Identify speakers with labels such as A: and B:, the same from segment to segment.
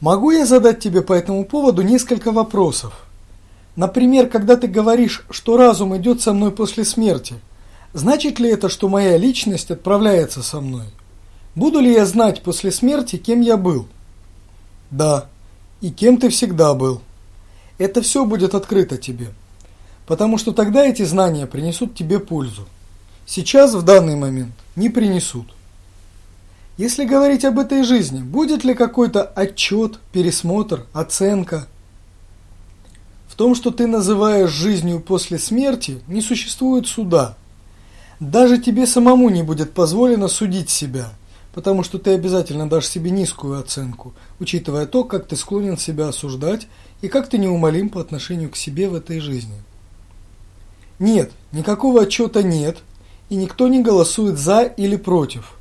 A: Могу я задать тебе по этому поводу несколько вопросов? Например, когда ты говоришь, что разум идет со мной после смерти, значит ли это, что моя личность отправляется со мной? Буду ли я знать после смерти, кем я был? Да, и кем ты всегда был. Это все будет открыто тебе, потому что тогда эти знания принесут тебе пользу. Сейчас, в данный момент, не принесут. Если говорить об этой жизни, будет ли какой-то отчет, пересмотр, оценка? В том, что ты называешь жизнью после смерти, не существует суда. Даже тебе самому не будет позволено судить себя, потому что ты обязательно дашь себе низкую оценку, учитывая то, как ты склонен себя осуждать и как ты неумолим по отношению к себе в этой жизни. Нет, никакого отчета нет, и никто не голосует за или против.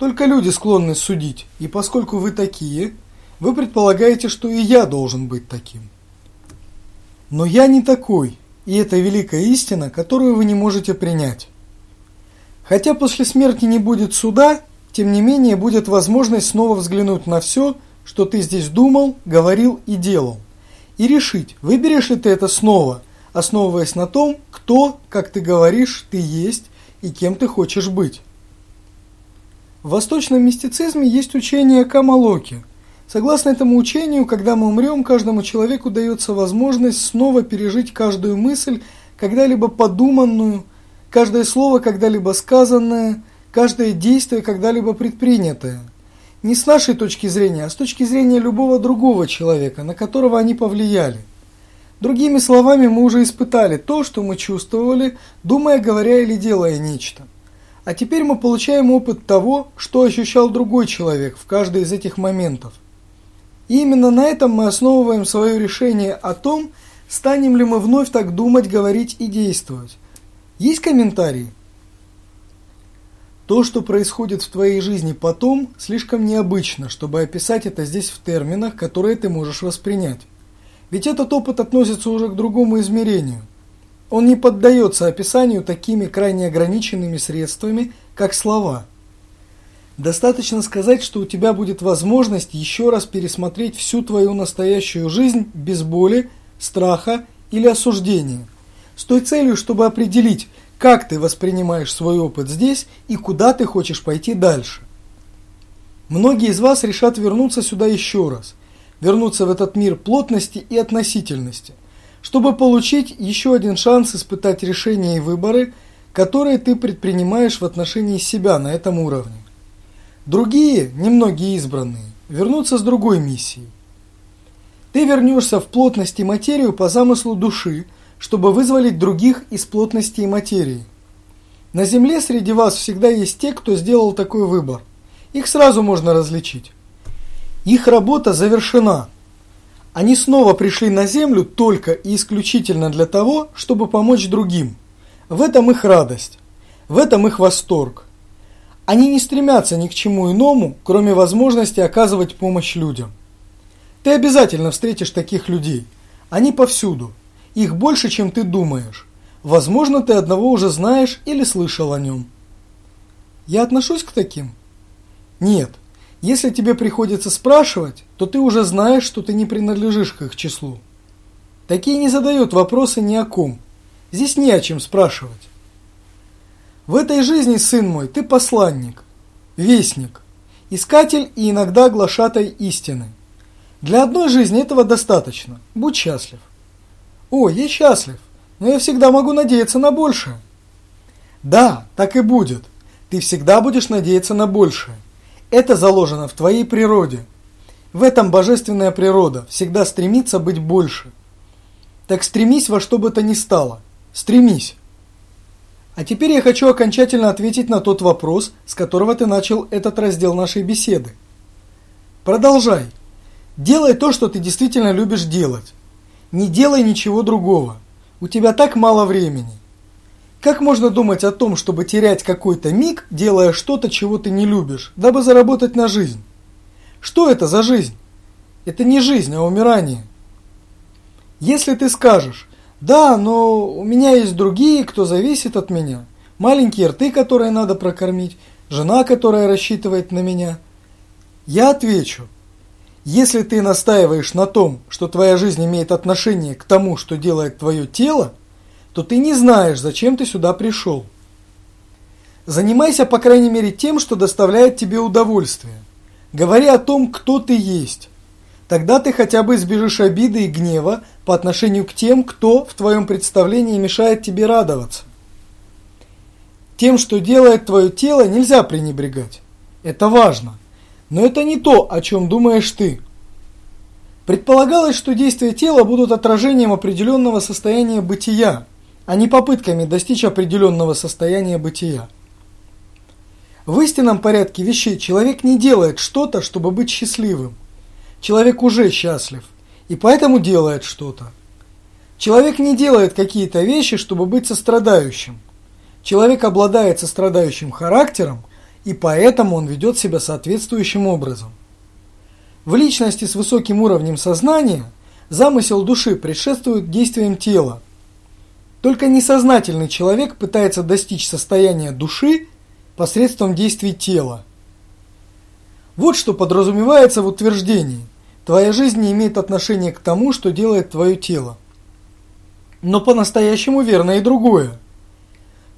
A: Только люди склонны судить, и поскольку вы такие, вы предполагаете, что и я должен быть таким. Но я не такой, и это великая истина, которую вы не можете принять. Хотя после смерти не будет суда, тем не менее будет возможность снова взглянуть на все, что ты здесь думал, говорил и делал, и решить, выберешь ли ты это снова, основываясь на том, кто, как ты говоришь, ты есть и кем ты хочешь быть. В восточном мистицизме есть учение Камалоки. Согласно этому учению, когда мы умрем, каждому человеку дается возможность снова пережить каждую мысль, когда-либо подуманную, каждое слово, когда-либо сказанное, каждое действие, когда-либо предпринятое. Не с нашей точки зрения, а с точки зрения любого другого человека, на которого они повлияли. Другими словами, мы уже испытали то, что мы чувствовали, думая, говоря или делая нечто. А теперь мы получаем опыт того, что ощущал другой человек в каждый из этих моментов. И именно на этом мы основываем свое решение о том, станем ли мы вновь так думать, говорить и действовать. Есть комментарии? То, что происходит в твоей жизни потом, слишком необычно, чтобы описать это здесь в терминах, которые ты можешь воспринять. Ведь этот опыт относится уже к другому измерению. Он не поддается описанию такими крайне ограниченными средствами, как слова. Достаточно сказать, что у тебя будет возможность еще раз пересмотреть всю твою настоящую жизнь без боли, страха или осуждения, с той целью, чтобы определить, как ты воспринимаешь свой опыт здесь и куда ты хочешь пойти дальше. Многие из вас решат вернуться сюда еще раз, вернуться в этот мир плотности и относительности – чтобы получить еще один шанс испытать решения и выборы, которые ты предпринимаешь в отношении себя на этом уровне. Другие, немногие избранные, вернутся с другой миссией. Ты вернешься в плотность и материю по замыслу души, чтобы вызволить других из плотности и материи. На Земле среди вас всегда есть те, кто сделал такой выбор. Их сразу можно различить. Их работа завершена – они снова пришли на Землю только и исключительно для того, чтобы помочь другим. В этом их радость, в этом их восторг. Они не стремятся ни к чему иному, кроме возможности оказывать помощь людям. Ты обязательно встретишь таких людей. Они повсюду. Их больше, чем ты думаешь. Возможно, ты одного уже знаешь или слышал о нем. Я отношусь к таким? Нет. Если тебе приходится спрашивать, то ты уже знаешь, что ты не принадлежишь к их числу. Такие не задают вопросы ни о ком. Здесь не о чем спрашивать. В этой жизни, сын мой, ты посланник, вестник, искатель и иногда глашатай истины. Для одной жизни этого достаточно. Будь счастлив. О, я счастлив, но я всегда могу надеяться на большее. Да, так и будет. Ты всегда будешь надеяться на большее. Это заложено в твоей природе. В этом божественная природа всегда стремится быть больше. Так стремись во что бы то ни стало. Стремись. А теперь я хочу окончательно ответить на тот вопрос, с которого ты начал этот раздел нашей беседы. Продолжай. Делай то, что ты действительно любишь делать. Не делай ничего другого. У тебя так мало времени. Как можно думать о том, чтобы терять какой-то миг, делая что-то, чего ты не любишь, дабы заработать на жизнь? Что это за жизнь? Это не жизнь, а умирание. Если ты скажешь, да, но у меня есть другие, кто зависит от меня, маленькие рты, которые надо прокормить, жена, которая рассчитывает на меня, я отвечу, Если ты настаиваешь на том, что твоя жизнь имеет отношение к тому, что делает твое тело, то ты не знаешь, зачем ты сюда пришел. Занимайся, по крайней мере, тем, что доставляет тебе удовольствие. Говори о том, кто ты есть. Тогда ты хотя бы избежишь обиды и гнева по отношению к тем, кто в твоем представлении мешает тебе радоваться. Тем, что делает твое тело, нельзя пренебрегать. Это важно. Но это не то, о чем думаешь ты. Предполагалось, что действия тела будут отражением определенного состояния бытия, а не попытками достичь определенного состояния бытия. В истинном порядке вещей человек не делает что-то, чтобы быть счастливым. Человек уже счастлив, и поэтому делает что-то. Человек не делает какие-то вещи, чтобы быть сострадающим. Человек обладает сострадающим характером, и поэтому он ведет себя соответствующим образом. В личности с высоким уровнем сознания замысел души предшествует действиям тела. Только несознательный человек пытается достичь состояния души посредством действий тела. Вот что подразумевается в утверждении. Твоя жизнь не имеет отношения к тому, что делает твое тело. Но по-настоящему верно и другое.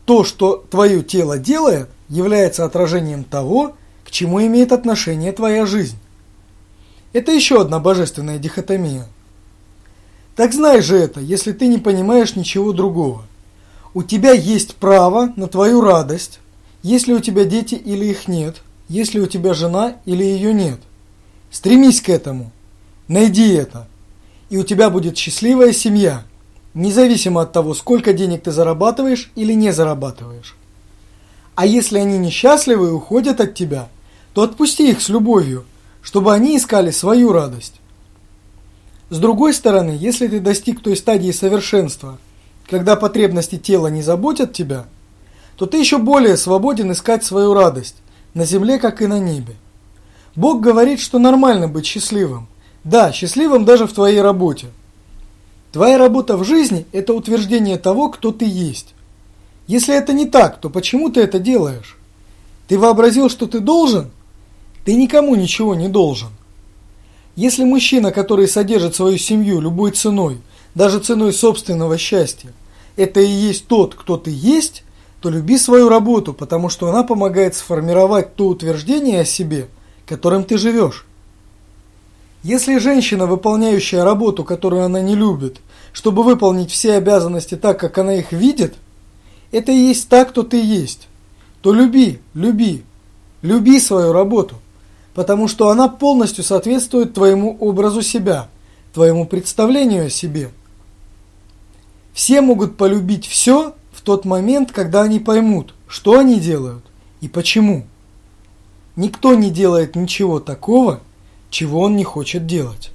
A: То, что твое тело делает, является отражением того, к чему имеет отношение твоя жизнь. Это еще одна божественная дихотомия. Так знай же это, если ты не понимаешь ничего другого. У тебя есть право на твою радость, есть ли у тебя дети или их нет? Есть ли у тебя жена или ее нет? Стремись к этому. Найди это. И у тебя будет счастливая семья, независимо от того, сколько денег ты зарабатываешь или не зарабатываешь. А если они несчастливы и уходят от тебя, то отпусти их с любовью, чтобы они искали свою радость. С другой стороны, если ты достиг той стадии совершенства, когда потребности тела не заботят тебя – то ты еще более свободен искать свою радость, на земле, как и на небе. Бог говорит, что нормально быть счастливым. Да, счастливым даже в твоей работе. Твоя работа в жизни – это утверждение того, кто ты есть. Если это не так, то почему ты это делаешь? Ты вообразил, что ты должен? Ты никому ничего не должен. Если мужчина, который содержит свою семью любой ценой, даже ценой собственного счастья, это и есть тот, кто ты есть, то люби свою работу, потому что она помогает сформировать то утверждение о себе, которым ты живешь. Если женщина, выполняющая работу, которую она не любит, чтобы выполнить все обязанности так, как она их видит, это и есть так, кто ты есть, то люби, люби, люби свою работу, потому что она полностью соответствует твоему образу себя, твоему представлению о себе. Все могут полюбить все, в тот момент, когда они поймут, что они делают и почему. Никто не делает ничего такого, чего он не хочет делать.